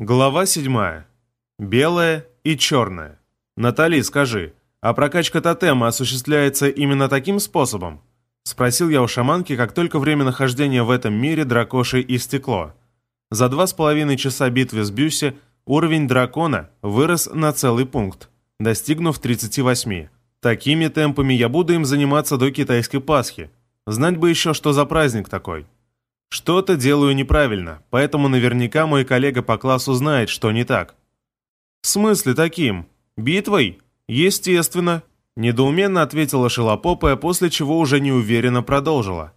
Глава 7. Белое и черное. Натали, скажи, а прокачка тотема осуществляется именно таким способом? Спросил я у шаманки, как только время нахождения в этом мире дракошей истекло. За два с половиной часа битвы с Бюсси уровень дракона вырос на целый пункт, достигнув 38. Такими темпами я буду им заниматься до китайской Пасхи. Знать бы еще, что за праздник такой. Что-то делаю неправильно, поэтому наверняка мой коллега по классу знает, что не так. В смысле таким? Битвой? Естественно. Недоуменно ответила Шелопопая, после чего уже неуверенно продолжила.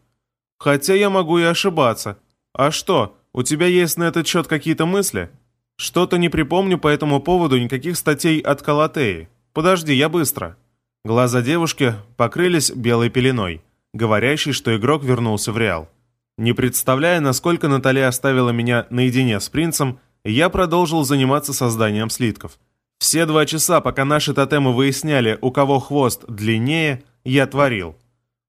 Хотя я могу и ошибаться. А что, у тебя есть на этот счет какие-то мысли? Что-то не припомню по этому поводу никаких статей от Калатеи. Подожди, я быстро. Глаза девушки покрылись белой пеленой, говорящей, что игрок вернулся в Реал. Не представляя, насколько Наталья оставила меня наедине с принцем, я продолжил заниматься созданием слитков. Все два часа, пока наши тотемы выясняли, у кого хвост длиннее, я творил.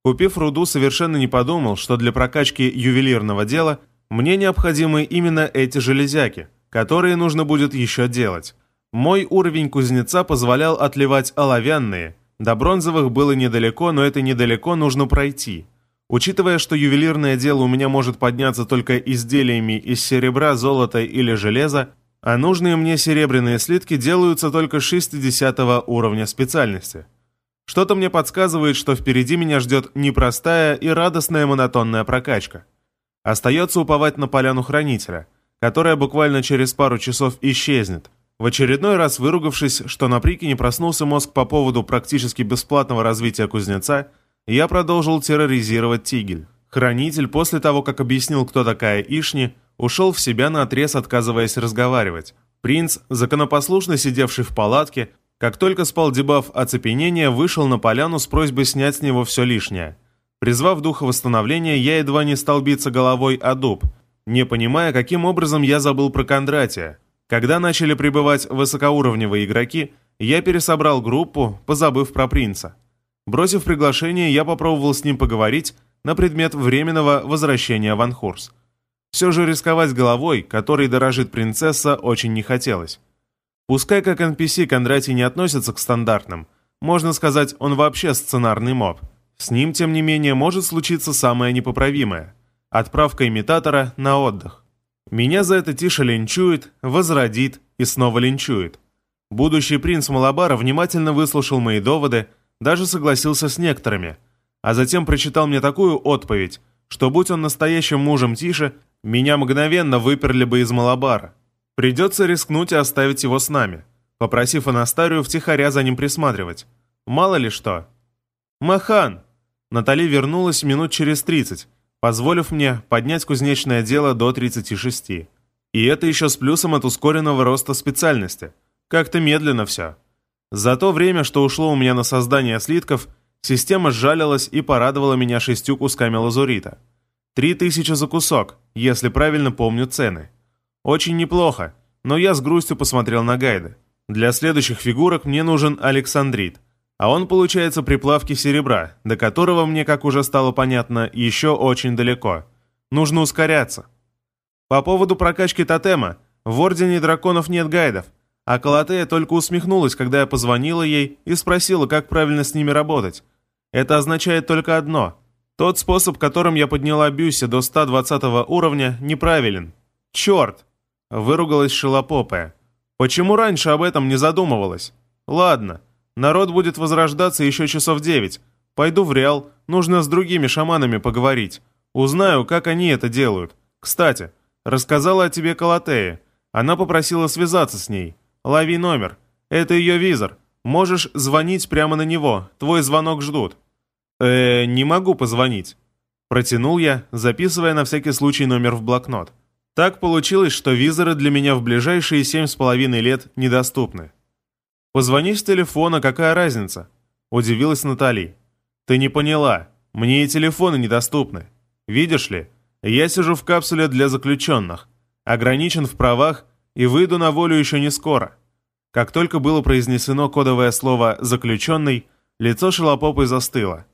Купив руду, совершенно не подумал, что для прокачки ювелирного дела мне необходимы именно эти железяки, которые нужно будет еще делать. Мой уровень кузнеца позволял отливать оловянные. До бронзовых было недалеко, но это недалеко нужно пройти – Учитывая, что ювелирное дело у меня может подняться только изделиями из серебра, золота или железа, а нужные мне серебряные слитки делаются только 60 уровня специальности. Что-то мне подсказывает, что впереди меня ждет непростая и радостная монотонная прокачка. Остается уповать на поляну хранителя, которая буквально через пару часов исчезнет. В очередной раз выругавшись, что на прике не проснулся мозг по поводу практически бесплатного развития кузнеца – я продолжил терроризировать Тигель. Хранитель, после того, как объяснил, кто такая Ишни, ушел в себя на отрез, отказываясь разговаривать. Принц, законопослушно сидевший в палатке, как только спал дебаф оцепенения, вышел на поляну с просьбой снять с него все лишнее. Призвав духа восстановления, я едва не стал биться головой о дуб, не понимая, каким образом я забыл про Кондратия. Когда начали прибывать высокоуровневые игроки, я пересобрал группу, позабыв про принца. Бросив приглашение, я попробовал с ним поговорить на предмет временного возвращения в Анхурс. Все же рисковать головой, которой дорожит принцесса, очень не хотелось. Пускай как NPC Кондратий не относится к стандартным, можно сказать, он вообще сценарный моб. С ним, тем не менее, может случиться самое непоправимое – отправка имитатора на отдых. Меня за это тише линчует, возродит и снова линчует. Будущий принц Малабара внимательно выслушал мои доводы – даже согласился с некоторыми, а затем прочитал мне такую отповедь, что будь он настоящим мужем Тише, меня мгновенно выперли бы из Малабара. Придется рискнуть и оставить его с нами, попросив Анастарию втихаря за ним присматривать. Мало ли что. «Махан!» Натали вернулась минут через 30, позволив мне поднять кузнечное дело до 36. И это еще с плюсом от ускоренного роста специальности. Как-то медленно все. За то время, что ушло у меня на создание слитков, система сжалилась и порадовала меня шестью кусками лазурита. Три тысячи за кусок, если правильно помню цены. Очень неплохо, но я с грустью посмотрел на гайды. Для следующих фигурок мне нужен Александрит, а он получается при плавке серебра, до которого мне, как уже стало понятно, еще очень далеко. Нужно ускоряться. По поводу прокачки тотема, в Ордене Драконов нет гайдов, а Калатея только усмехнулась, когда я позвонила ей и спросила, как правильно с ними работать. Это означает только одно. Тот способ, которым я подняла Бюси до 120 уровня, неправилен. Черт! Выругалась Шилопопая. Почему раньше об этом не задумывалась? Ладно, народ будет возрождаться еще часов девять. Пойду в Реал, нужно с другими шаманами поговорить. Узнаю, как они это делают. Кстати, рассказала о тебе Калатея. Она попросила связаться с ней. Лови номер. Это ее визор. Можешь звонить прямо на него. Твой звонок ждут». «Э, не могу позвонить». Протянул я, записывая на всякий случай номер в блокнот. Так получилось, что визоры для меня в ближайшие семь с половиной лет недоступны. «Позвони с телефона, какая разница?» Удивилась Натали. «Ты не поняла. Мне и телефоны недоступны. Видишь ли, я сижу в капсуле для заключенных, ограничен в правах и выйду на волю еще не скоро. Как только было произнесено кодовое слово «заключенный», лицо Шелопопы застыло.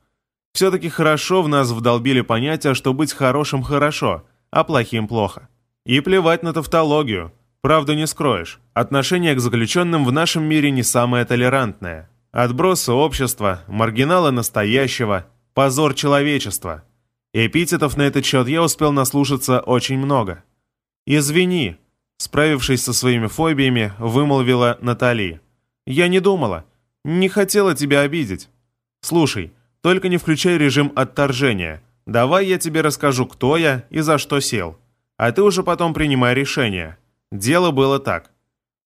Все-таки хорошо в нас вдолбили понятие, что быть хорошим хорошо, а плохим плохо. И плевать на тавтологию. Правда не скроешь, отношение к заключенным в нашем мире не самое толерантное. Отбросы общества, маргиналы настоящего, позор человечества. Эпитетов на этот счет я успел наслушаться очень много. «Извини», справившись со своими фобиями, вымолвила Натали. «Я не думала. Не хотела тебя обидеть. Слушай, только не включай режим отторжения. Давай я тебе расскажу, кто я и за что сел. А ты уже потом принимай решение. Дело было так.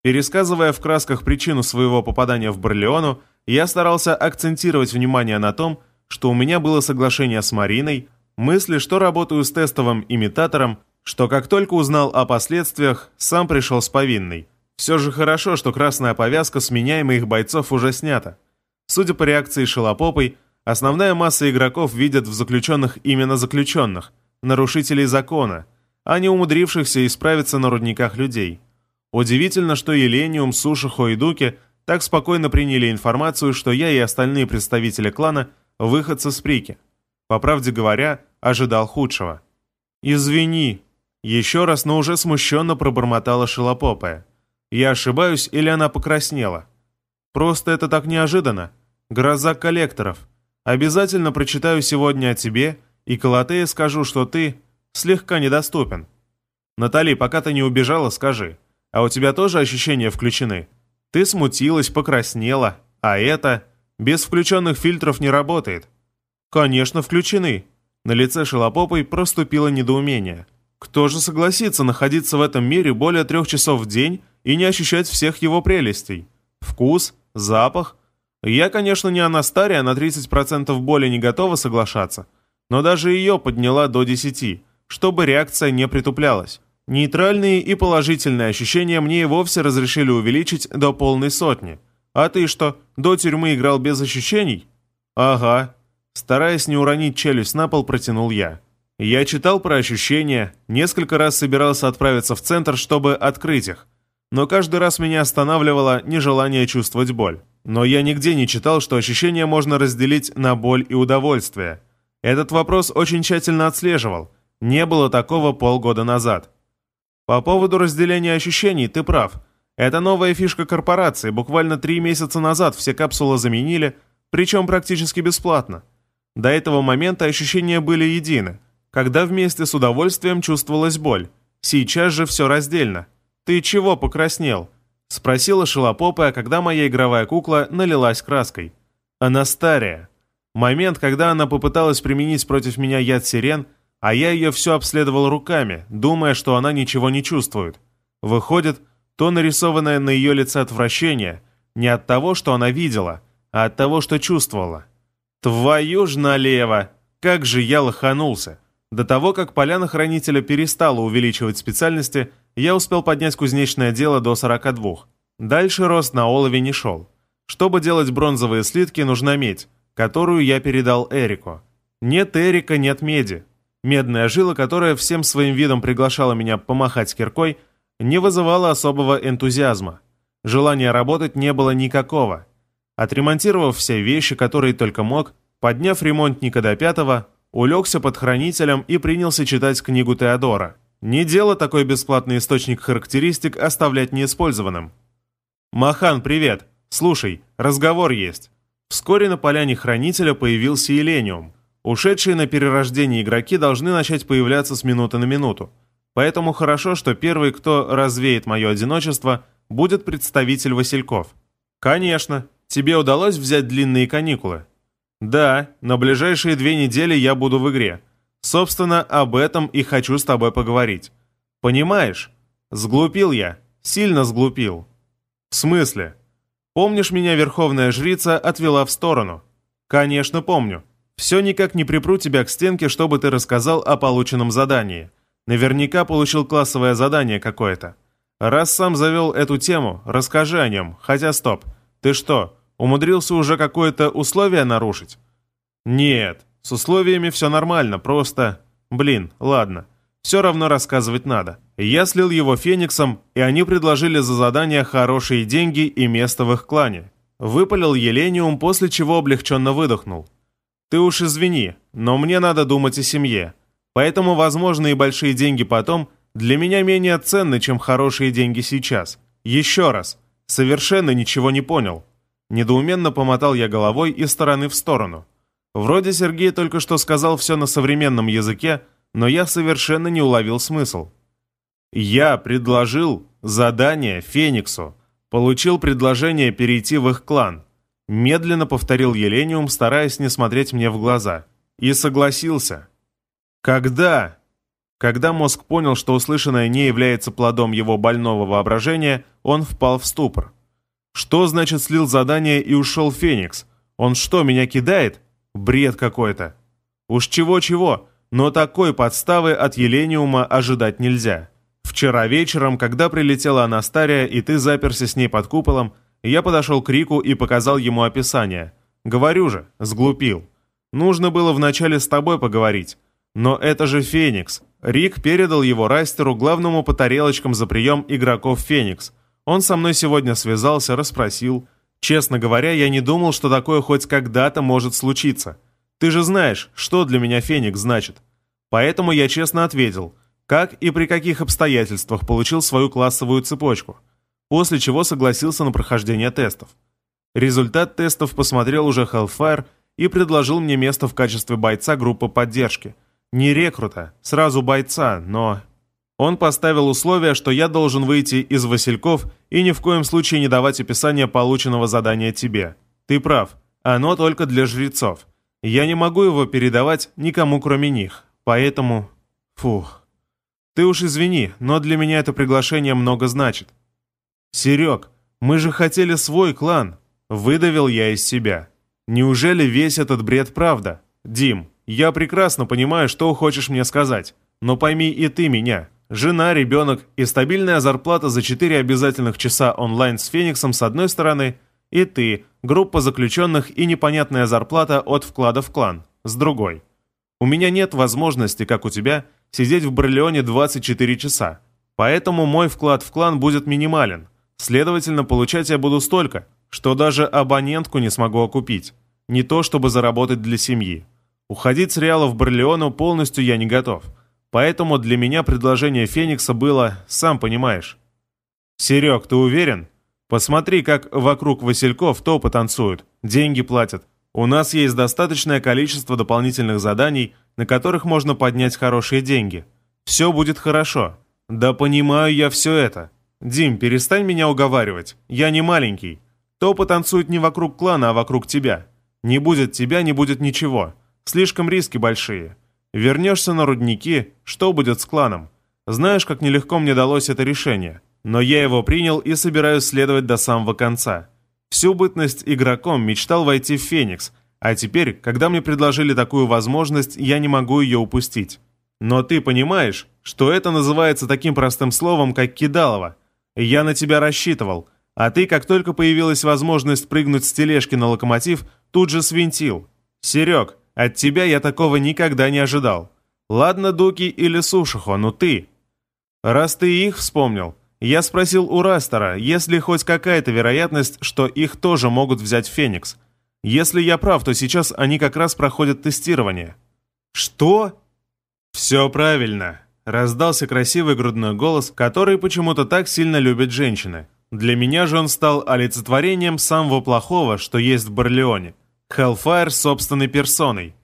Пересказывая в красках причину своего попадания в Барлеону, я старался акцентировать внимание на том, что у меня было соглашение с Мариной, мысли, что работаю с тестовым имитатором, что как только узнал о последствиях, сам пришел с повинной. Все же хорошо, что красная повязка с меня и моих бойцов уже снята. Судя по реакции Шелопопой, основная масса игроков видят в заключенных именно заключенных, нарушителей закона, а не умудрившихся исправиться на рудниках людей. Удивительно, что Елениум, Сушихо и Дуки так спокойно приняли информацию, что я и остальные представители клана – выходцы с Прики. По правде говоря, ожидал худшего. «Извини», – еще раз, но уже смущенно пробормотала Шелопопая. «Я ошибаюсь или она покраснела?» «Просто это так неожиданно. Гроза коллекторов. Обязательно прочитаю сегодня о тебе, и Калатея скажу, что ты слегка недоступен. Натали, пока ты не убежала, скажи, а у тебя тоже ощущения включены? Ты смутилась, покраснела, а это без включенных фильтров не работает. Конечно, включены. На лице Шелопопой проступило недоумение. Кто же согласится находиться в этом мире более трех часов в день и не ощущать всех его прелестей? Вкус, запах, я, конечно, не Анастария, на 30% более не готова соглашаться, но даже ее подняла до 10, чтобы реакция не притуплялась. Нейтральные и положительные ощущения мне и вовсе разрешили увеличить до полной сотни. А ты что, до тюрьмы играл без ощущений? Ага. Стараясь не уронить челюсть на пол, протянул я. Я читал про ощущения, несколько раз собирался отправиться в центр, чтобы открыть их, но каждый раз меня останавливало нежелание чувствовать боль. Но я нигде не читал, что ощущения можно разделить на боль и удовольствие. Этот вопрос очень тщательно отслеживал. Не было такого полгода назад. По поводу разделения ощущений ты прав. Это новая фишка корпорации. Буквально три месяца назад все капсулы заменили, причем практически бесплатно. До этого момента ощущения были едины, когда вместе с удовольствием чувствовалась боль. Сейчас же все раздельно. Ты чего покраснел? Спросила Шелопопая, когда моя игровая кукла налилась краской. Анастария. Момент, когда она попыталась применить против меня яд сирен, а я ее все обследовал руками, думая, что она ничего не чувствует. Выходит, то нарисованное на ее лице отвращение не от того, что она видела, а от того, что чувствовала. Твою ж налево! Как же я лоханулся! До того, как поляна хранителя перестала увеличивать специальности, я успел поднять кузнечное дело до 42. Дальше рост на олове не шел. Чтобы делать бронзовые слитки, нужна медь, которую я передал Эрику. Нет Эрика, нет меди. Медная жила, которая всем своим видом приглашала меня помахать киркой, не вызывала особого энтузиазма. Желания работать не было никакого. Отремонтировав все вещи, которые только мог, подняв ремонтника до пятого, улегся под хранителем и принялся читать книгу Теодора – не дело такой бесплатный источник характеристик оставлять неиспользованным. «Махан, привет! Слушай, разговор есть». Вскоре на поляне Хранителя появился Елениум. Ушедшие на перерождение игроки должны начать появляться с минуты на минуту. Поэтому хорошо, что первый, кто развеет мое одиночество, будет представитель Васильков. «Конечно. Тебе удалось взять длинные каникулы?» «Да, на ближайшие две недели я буду в игре. Собственно, об этом и хочу с тобой поговорить. Понимаешь? Сглупил я. Сильно сглупил. В смысле? Помнишь, меня верховная жрица отвела в сторону? Конечно, помню. Все никак не припру тебя к стенке, чтобы ты рассказал о полученном задании. Наверняка получил классовое задание какое-то. Раз сам завел эту тему, расскажи о нем. Хотя стоп. Ты что, умудрился уже какое-то условие нарушить? Нет, с условиями все нормально, просто... Блин, ладно. Все равно рассказывать надо. Я слил его фениксом, и они предложили за задание хорошие деньги и место в их клане. Выпалил Елениум, после чего облегченно выдохнул. «Ты уж извини, но мне надо думать о семье. Поэтому, возможно, и большие деньги потом, для меня менее ценны, чем хорошие деньги сейчас. Еще раз. Совершенно ничего не понял. Недоуменно помотал я головой из стороны в сторону. Вроде Сергей только что сказал все на современном языке, но я совершенно не уловил смысл. Я предложил задание Фениксу, получил предложение перейти в их клан. Медленно повторил Елениум, стараясь не смотреть мне в глаза. И согласился. Когда? Когда мозг понял, что услышанное не является плодом его больного воображения, он впал в ступор. Что значит слил задание и ушел Феникс? Он что, меня кидает? Бред какой-то. Уж чего-чего, но такой подставы от Елениума ожидать нельзя. Вчера вечером, когда прилетела Анастария, и ты заперся с ней под куполом, я подошел к Рику и показал ему описание. Говорю же, сглупил. Нужно было вначале с тобой поговорить. Но это же Феникс. Рик передал его Растеру, главному по тарелочкам за прием игроков Феникс. Он со мной сегодня связался, расспросил. Честно говоря, я не думал, что такое хоть когда-то может случиться. Ты же знаешь, что для меня Феникс значит. Поэтому я честно ответил – как и при каких обстоятельствах получил свою классовую цепочку, после чего согласился на прохождение тестов. Результат тестов посмотрел уже Hellfire и предложил мне место в качестве бойца группы поддержки. Не рекрута, сразу бойца, но... Он поставил условие, что я должен выйти из Васильков и ни в коем случае не давать описание полученного задания тебе. Ты прав, оно только для жрецов. Я не могу его передавать никому кроме них, поэтому... Фух... Ты уж извини, но для меня это приглашение много значит. Серег, мы же хотели свой клан. Выдавил я из себя. Неужели весь этот бред правда? Дим, я прекрасно понимаю, что хочешь мне сказать. Но пойми и ты меня. Жена, ребенок и стабильная зарплата за 4 обязательных часа онлайн с Фениксом с одной стороны, и ты, группа заключенных и непонятная зарплата от вклада в клан с другой. У меня нет возможности, как у тебя, сидеть в Барлеоне 24 часа. Поэтому мой вклад в клан будет минимален. Следовательно, получать я буду столько, что даже абонентку не смогу окупить. Не то, чтобы заработать для семьи. Уходить с Реала в Барлеону полностью я не готов. Поэтому для меня предложение Феникса было, сам понимаешь. «Серег, ты уверен? Посмотри, как вокруг Васильков топы танцуют, деньги платят. У нас есть достаточное количество дополнительных заданий, на которых можно поднять хорошие деньги. Все будет хорошо. Да понимаю я все это. Дим, перестань меня уговаривать. Я не маленький. То потанцует не вокруг клана, а вокруг тебя. Не будет тебя, не будет ничего. Слишком риски большие. Вернешься на рудники, что будет с кланом? Знаешь, как нелегко мне далось это решение. Но я его принял и собираюсь следовать до самого конца. Всю бытность игроком мечтал войти в Феникс, а теперь, когда мне предложили такую возможность, я не могу ее упустить. Но ты понимаешь, что это называется таким простым словом, как кидалово. Я на тебя рассчитывал, а ты, как только появилась возможность прыгнуть с тележки на локомотив, тут же свинтил. Серег, от тебя я такого никогда не ожидал. Ладно, Дуки или Сушихо, но ты... Раз ты их вспомнил, я спросил у Растера, есть ли хоть какая-то вероятность, что их тоже могут взять Феникс. Если я прав, то сейчас они как раз проходят тестирование». «Что?» «Все правильно», — раздался красивый грудной голос, который почему-то так сильно любят женщины. Для меня же он стал олицетворением самого плохого, что есть в Барлеоне. Hellfire собственной персоной.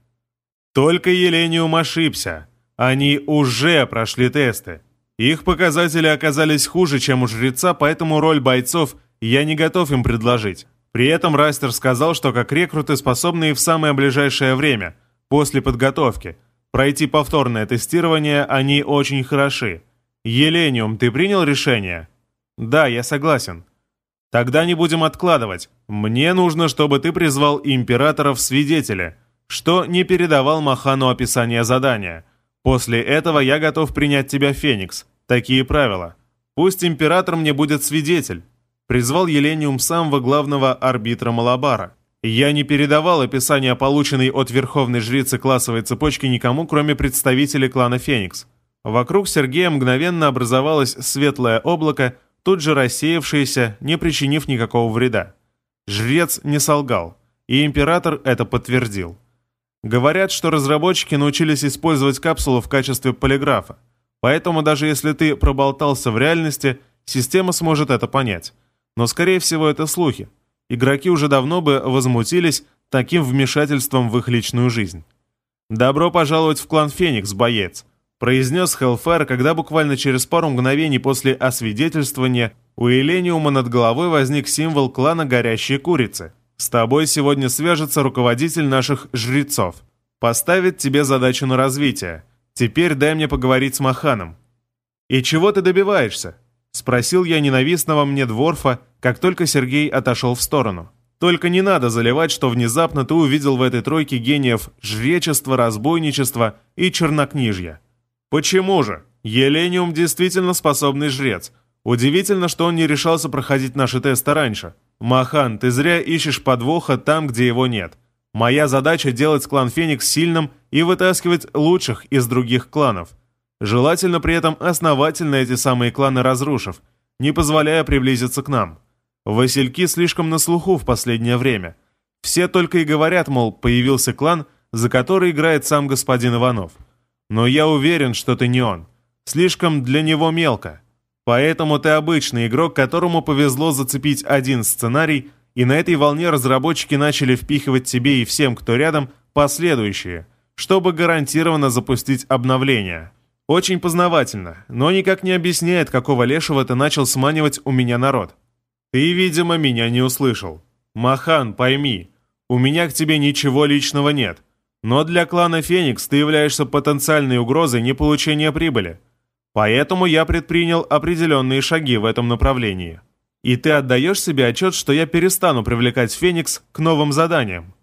Только Елениум ошибся. Они уже прошли тесты. Их показатели оказались хуже, чем у жреца, поэтому роль бойцов я не готов им предложить. При этом Растер сказал, что как рекруты способны и в самое ближайшее время, после подготовки, пройти повторное тестирование, они очень хороши. Елениум, ты принял решение? Да, я согласен. Тогда не будем откладывать. Мне нужно, чтобы ты призвал императора в свидетели, что не передавал Махану описание задания. После этого я готов принять тебя, Феникс. Такие правила. Пусть император мне будет свидетель призвал Елениум самого главного арбитра Малабара. Я не передавал описание полученной от верховной жрицы классовой цепочки никому, кроме представителей клана Феникс. Вокруг Сергея мгновенно образовалось светлое облако, тут же рассеявшееся, не причинив никакого вреда. Жрец не солгал, и император это подтвердил. Говорят, что разработчики научились использовать капсулу в качестве полиграфа. Поэтому даже если ты проболтался в реальности, система сможет это понять. Но скорее всего это слухи. Игроки уже давно бы возмутились таким вмешательством в их личную жизнь. «Добро пожаловать в клан Феникс, боец», произнес Хелфайр, когда буквально через пару мгновений после освидетельствования у Элениума над головой возник символ клана Горящие Курицы. «С тобой сегодня свяжется руководитель наших жрецов. Поставит тебе задачу на развитие. Теперь дай мне поговорить с Маханом». «И чего ты добиваешься?» — спросил я ненавистного мне дворфа, как только Сергей отошел в сторону. «Только не надо заливать, что внезапно ты увидел в этой тройке гениев жречества, разбойничества и чернокнижья». «Почему же? Елениум действительно способный жрец. Удивительно, что он не решался проходить наши тесты раньше. Махан, ты зря ищешь подвоха там, где его нет. Моя задача делать клан Феникс сильным и вытаскивать лучших из других кланов. Желательно при этом основательно эти самые кланы разрушив, не позволяя приблизиться к нам. Васильки слишком на слуху в последнее время. Все только и говорят, мол, появился клан, за который играет сам господин Иванов. Но я уверен, что ты не он. Слишком для него мелко. Поэтому ты обычный игрок, которому повезло зацепить один сценарий, и на этой волне разработчики начали впихивать тебе и всем, кто рядом, последующие, чтобы гарантированно запустить обновление. Очень познавательно, но никак не объясняет, какого лешего ты начал сманивать у меня народ. Ты, видимо, меня не услышал. Махан, пойми, у меня к тебе ничего личного нет. Но для клана Феникс ты являешься потенциальной угрозой неполучения прибыли. Поэтому я предпринял определенные шаги в этом направлении. И ты отдаешь себе отчет, что я перестану привлекать Феникс к новым заданиям.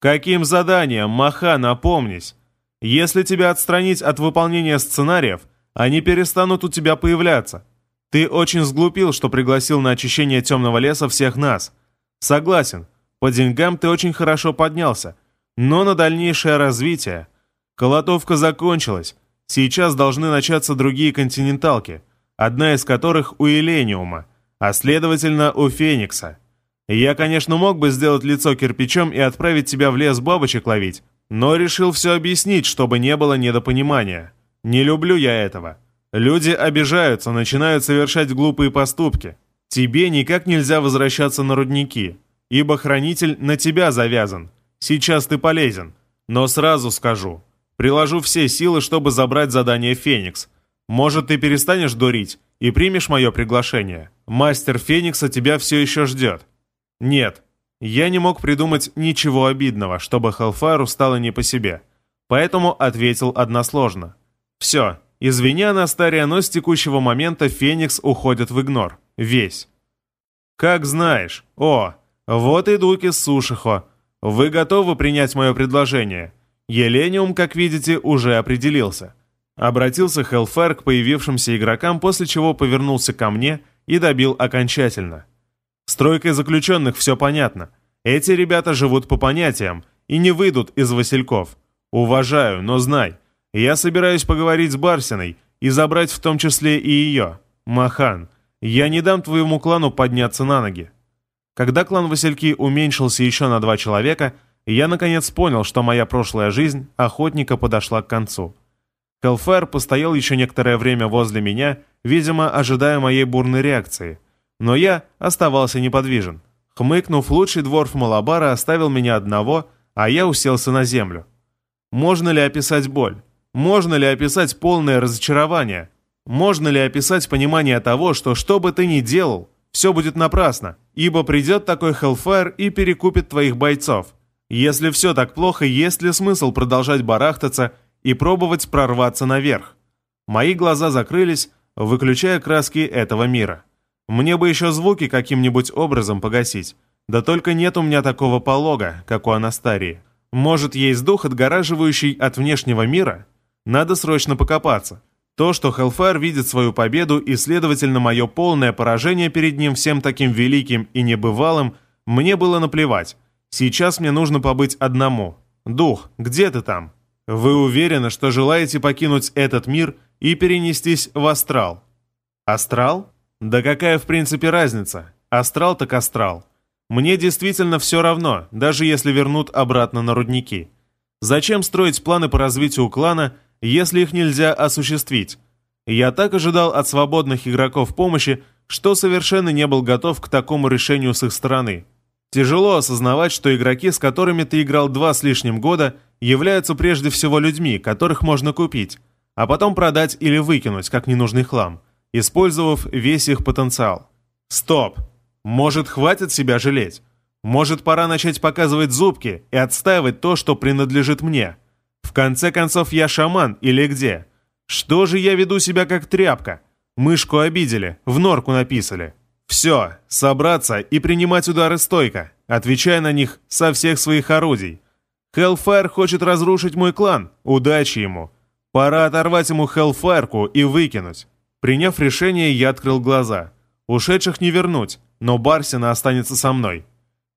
Каким заданиям, Маха, напомнись? Если тебя отстранить от выполнения сценариев, они перестанут у тебя появляться. Ты очень сглупил, что пригласил на очищение темного леса всех нас. Согласен, по деньгам ты очень хорошо поднялся, но на дальнейшее развитие. Колотовка закончилась, сейчас должны начаться другие континенталки, одна из которых у Элениума, а следовательно у Феникса. Я, конечно, мог бы сделать лицо кирпичом и отправить тебя в лес бабочек ловить, но решил все объяснить, чтобы не было недопонимания. Не люблю я этого. Люди обижаются, начинают совершать глупые поступки. Тебе никак нельзя возвращаться на рудники, ибо хранитель на тебя завязан. Сейчас ты полезен. Но сразу скажу, приложу все силы, чтобы забрать задание «Феникс». Может, ты перестанешь дурить и примешь мое приглашение? Мастер Феникса тебя все еще ждет. Нет, я не мог придумать ничего обидного, чтобы Хелфайру стало не по себе. Поэтому ответил односложно. Все, извини, Анастария, но с текущего момента Феникс уходит в игнор. Весь. Как знаешь. О, вот и Дуки Сушихо. Вы готовы принять мое предложение? Елениум, как видите, уже определился. Обратился Хелфайр к появившимся игрокам, после чего повернулся ко мне и добил окончательно. С тройкой заключенных все понятно. Эти ребята живут по понятиям и не выйдут из Васильков. Уважаю, но знай, я собираюсь поговорить с Барсиной и забрать в том числе и ее. Махан, я не дам твоему клану подняться на ноги. Когда клан Васильки уменьшился еще на два человека, я наконец понял, что моя прошлая жизнь охотника подошла к концу. Хелфайр постоял еще некоторое время возле меня, видимо, ожидая моей бурной реакции – но я оставался неподвижен. Хмыкнув, лучший дворф Малабара оставил меня одного, а я уселся на землю. Можно ли описать боль? Можно ли описать полное разочарование? Можно ли описать понимание того, что что бы ты ни делал, все будет напрасно, ибо придет такой Hellfire и перекупит твоих бойцов? Если все так плохо, есть ли смысл продолжать барахтаться и пробовать прорваться наверх? Мои глаза закрылись, выключая краски этого мира. Мне бы еще звуки каким-нибудь образом погасить. Да только нет у меня такого полога, как у Анастарии. Может, есть дух, отгораживающий от внешнего мира? Надо срочно покопаться. То, что Hellfire видит свою победу и, следовательно, мое полное поражение перед ним всем таким великим и небывалым, мне было наплевать. Сейчас мне нужно побыть одному. Дух, где ты там? Вы уверены, что желаете покинуть этот мир и перенестись в астрал? Астрал? Да какая в принципе разница? Астрал так астрал. Мне действительно все равно, даже если вернут обратно на рудники. Зачем строить планы по развитию клана, если их нельзя осуществить? Я так ожидал от свободных игроков помощи, что совершенно не был готов к такому решению с их стороны. Тяжело осознавать, что игроки, с которыми ты играл два с лишним года, являются прежде всего людьми, которых можно купить, а потом продать или выкинуть, как ненужный хлам, использовав весь их потенциал. Стоп! Может, хватит себя жалеть? Может, пора начать показывать зубки и отстаивать то, что принадлежит мне? В конце концов, я шаман или где? Что же я веду себя как тряпка? Мышку обидели, в норку написали. Все, собраться и принимать удары стойко, отвечая на них со всех своих орудий. Хеллфайр хочет разрушить мой клан, удачи ему. Пора оторвать ему Хеллфайрку и выкинуть. Приняв решение, я открыл глаза. Ушедших не вернуть, но Барсина останется со мной.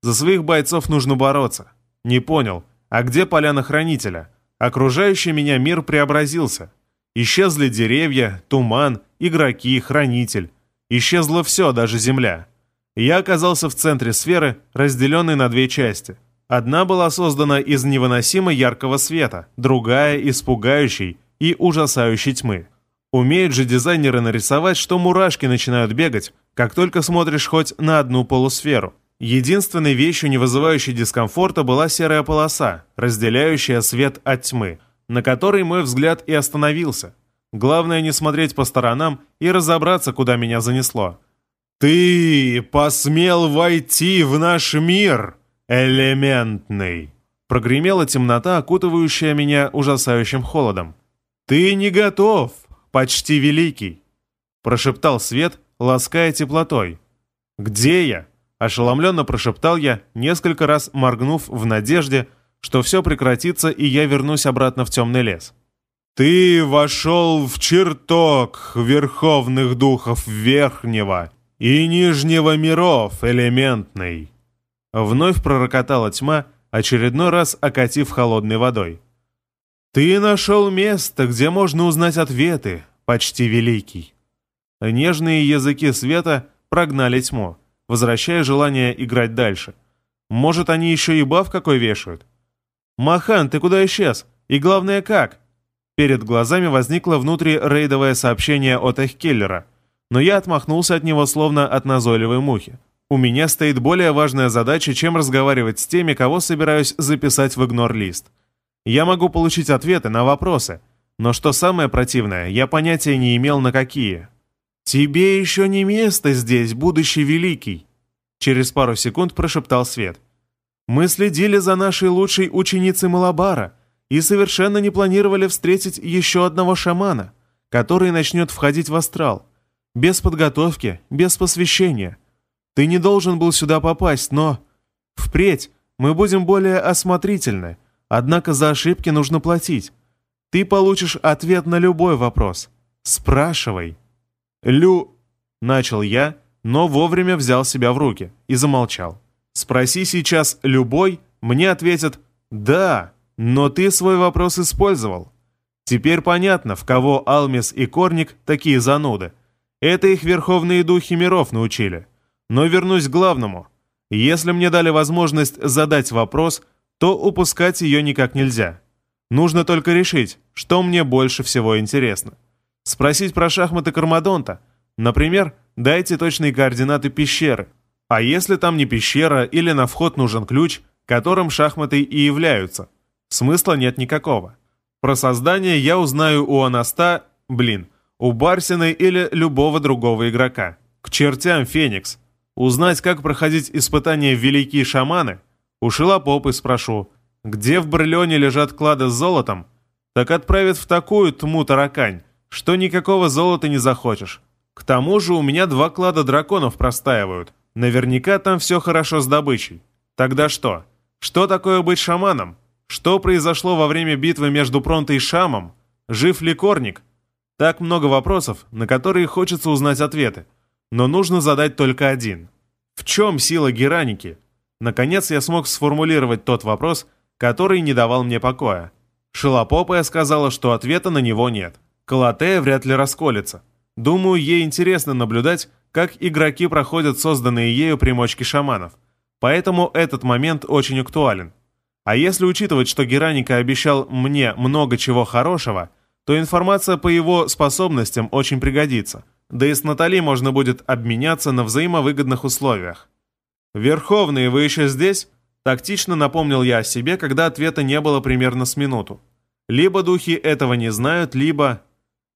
За своих бойцов нужно бороться. Не понял, а где поляна Хранителя? Окружающий меня мир преобразился. Исчезли деревья, туман, игроки, Хранитель. Исчезло все, даже земля. Я оказался в центре сферы, разделенной на две части. Одна была создана из невыносимо яркого света, другая — из пугающей и ужасающей тьмы. Умеют же дизайнеры нарисовать, что мурашки начинают бегать, как только смотришь хоть на одну полусферу. Единственной вещью, не вызывающей дискомфорта, была серая полоса, разделяющая свет от тьмы, на которой мой взгляд и остановился. Главное не смотреть по сторонам и разобраться, куда меня занесло. «Ты посмел войти в наш мир, элементный!» Прогремела темнота, окутывающая меня ужасающим холодом. «Ты не готов, почти великий!» Прошептал свет, лаская теплотой. «Где я?» Ошеломленно прошептал я, несколько раз моргнув в надежде, что все прекратится и я вернусь обратно в темный лес. «Ты вошел в чертог верховных духов Верхнего и Нижнего миров, элементный!» Вновь пророкотала тьма, очередной раз окатив холодной водой. «Ты нашел место, где можно узнать ответы, почти великий!» Нежные языки света прогнали тьму, возвращая желание играть дальше. Может, они еще и баф какой вешают? «Махан, ты куда исчез? И главное, как?» Перед глазами возникло внутрирейдовое сообщение от Эхкеллера, но я отмахнулся от него словно от назойливой мухи. У меня стоит более важная задача, чем разговаривать с теми, кого собираюсь записать в игнор-лист. Я могу получить ответы на вопросы, но что самое противное, я понятия не имел на какие. «Тебе еще не место здесь, будущий великий!» Через пару секунд прошептал Свет. «Мы следили за нашей лучшей ученицей Малабара, и совершенно не планировали встретить еще одного шамана, который начнет входить в астрал. Без подготовки, без посвящения. Ты не должен был сюда попасть, но... Впредь мы будем более осмотрительны, однако за ошибки нужно платить. Ты получишь ответ на любой вопрос. Спрашивай. Лю... Начал я, но вовремя взял себя в руки и замолчал. Спроси сейчас любой, мне ответят «да», но ты свой вопрос использовал. Теперь понятно, в кого Алмис и Корник такие зануды. Это их верховные духи миров научили. Но вернусь к главному. Если мне дали возможность задать вопрос, то упускать ее никак нельзя. Нужно только решить, что мне больше всего интересно. Спросить про шахматы Кармадонта. Например, дайте точные координаты пещеры. А если там не пещера или на вход нужен ключ, которым шахматы и являются – смысла нет никакого. Про создание я узнаю у Анаста, блин, у Барсины или любого другого игрока. К чертям Феникс. Узнать, как проходить испытания великие шаманы? У Шилопопы спрошу, где в Барлеоне лежат клады с золотом? Так отправят в такую тму таракань, что никакого золота не захочешь. К тому же у меня два клада драконов простаивают. Наверняка там все хорошо с добычей. Тогда что? Что такое быть шаманом? Что произошло во время битвы между Пронто и Шамом? Жив ли Корник? Так много вопросов, на которые хочется узнать ответы. Но нужно задать только один. В чем сила Гераники? Наконец я смог сформулировать тот вопрос, который не давал мне покоя. Шилопопая сказала, что ответа на него нет. Калатея вряд ли расколется. Думаю, ей интересно наблюдать, как игроки проходят созданные ею примочки шаманов. Поэтому этот момент очень актуален. А если учитывать, что Гераника обещал мне много чего хорошего, то информация по его способностям очень пригодится. Да и с Натали можно будет обменяться на взаимовыгодных условиях. «Верховные, вы еще здесь?» Тактично напомнил я о себе, когда ответа не было примерно с минуту. Либо духи этого не знают, либо...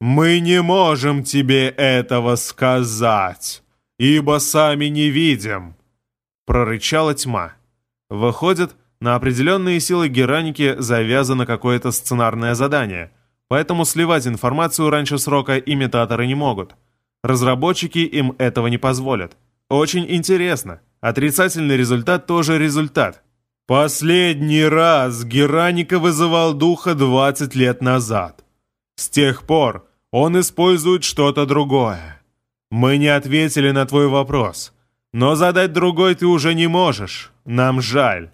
«Мы не можем тебе этого сказать, ибо сами не видим», — прорычала тьма. Выходит, на определенные силы Гераники завязано какое-то сценарное задание, поэтому сливать информацию раньше срока имитаторы не могут. Разработчики им этого не позволят. Очень интересно. Отрицательный результат тоже результат. Последний раз Гераника вызывал духа 20 лет назад. С тех пор он использует что-то другое. Мы не ответили на твой вопрос, но задать другой ты уже не можешь. Нам жаль.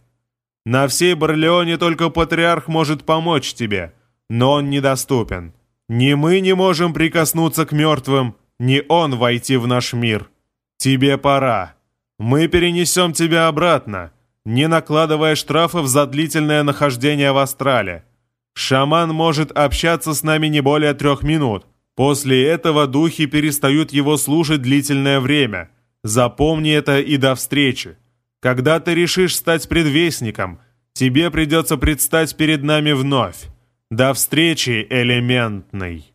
На всей Барлеоне только патриарх может помочь тебе, но он недоступен. Ни мы не можем прикоснуться к мертвым, ни он войти в наш мир. Тебе пора. Мы перенесем тебя обратно, не накладывая штрафов за длительное нахождение в Астрале. Шаман может общаться с нами не более трех минут. После этого духи перестают его слушать длительное время. Запомни это и до встречи. Когда ты решишь стать предвестником, тебе придется предстать перед нами вновь. До встречи, элементный.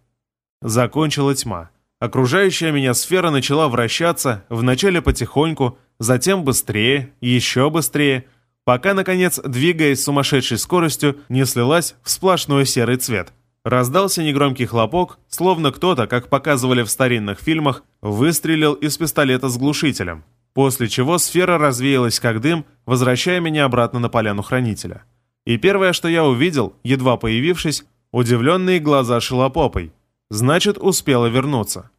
Закончила тьма. Окружающая меня сфера начала вращаться, вначале потихоньку, затем быстрее, еще быстрее, пока, наконец, двигаясь с сумасшедшей скоростью, не слилась в сплошной серый цвет. Раздался негромкий хлопок, словно кто-то, как показывали в старинных фильмах, выстрелил из пистолета с глушителем, после чего сфера развеялась как дым, возвращая меня обратно на поляну хранителя. И первое, что я увидел, едва появившись, удивленные глаза шелопопой. Значит, успела вернуться.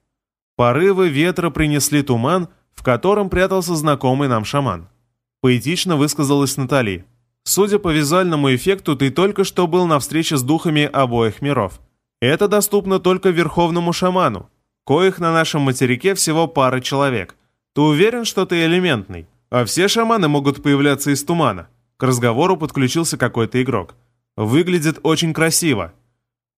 Порывы ветра принесли туман, в котором прятался знакомый нам шаман. Поэтично высказалась Натали. Судя по визуальному эффекту, ты только что был на встрече с духами обоих миров. Это доступно только верховному шаману, коих на нашем материке всего пара человек. Ты уверен, что ты элементный? А все шаманы могут появляться из тумана. К разговору подключился какой-то игрок. Выглядит очень красиво.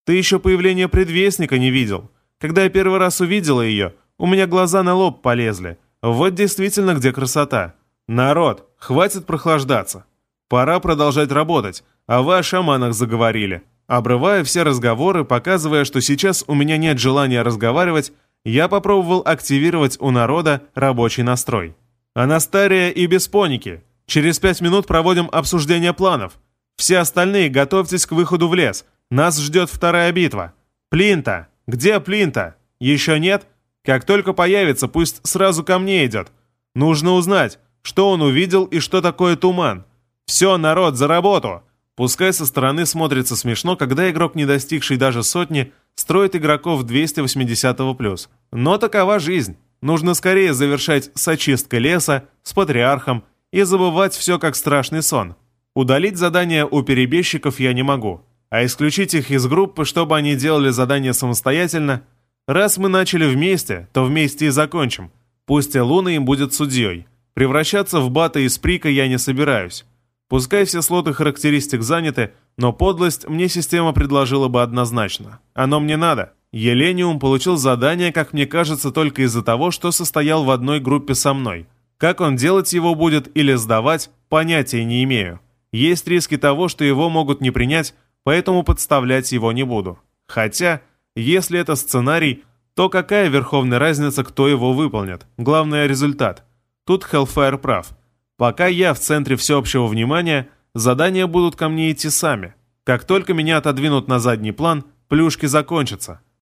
Ты еще появление предвестника не видел. Когда я первый раз увидела ее, у меня глаза на лоб полезли. Вот действительно где красота. Народ, хватит прохлаждаться. Пора продолжать работать, а вы о шаманах заговорили. Обрывая все разговоры, показывая, что сейчас у меня нет желания разговаривать, я попробовал активировать у народа рабочий настрой. Анастария и Беспоники. Через пять минут проводим обсуждение планов. Все остальные готовьтесь к выходу в лес. Нас ждет вторая битва. Плинта. Где Плинта? Еще нет? Как только появится, пусть сразу ко мне идет. Нужно узнать, что он увидел и что такое туман. Все, народ, за работу! Пускай со стороны смотрится смешно, когда игрок, не достигший даже сотни, строит игроков 280+. Но такова жизнь. Нужно скорее завершать с очисткой леса, с патриархом и забывать все как страшный сон. Удалить задания у перебежчиков я не могу, а исключить их из группы, чтобы они делали задания самостоятельно – Раз мы начали вместе, то вместе и закончим. Пусть и Луна им будет судьей. Превращаться в бата из прика я не собираюсь. Пускай все слоты характеристик заняты, но подлость мне система предложила бы однозначно. Оно мне надо. Елениум получил задание, как мне кажется, только из-за того, что состоял в одной группе со мной. Как он делать его будет или сдавать, понятия не имею. Есть риски того, что его могут не принять, поэтому подставлять его не буду. Хотя, если это сценарий, то какая верховная разница, кто его выполнит? Главное – результат. Тут Hellfire прав. Пока я в центре всеобщего внимания, задания будут ко мне идти сами. Как только меня отодвинут на задний план, плюшки закончатся.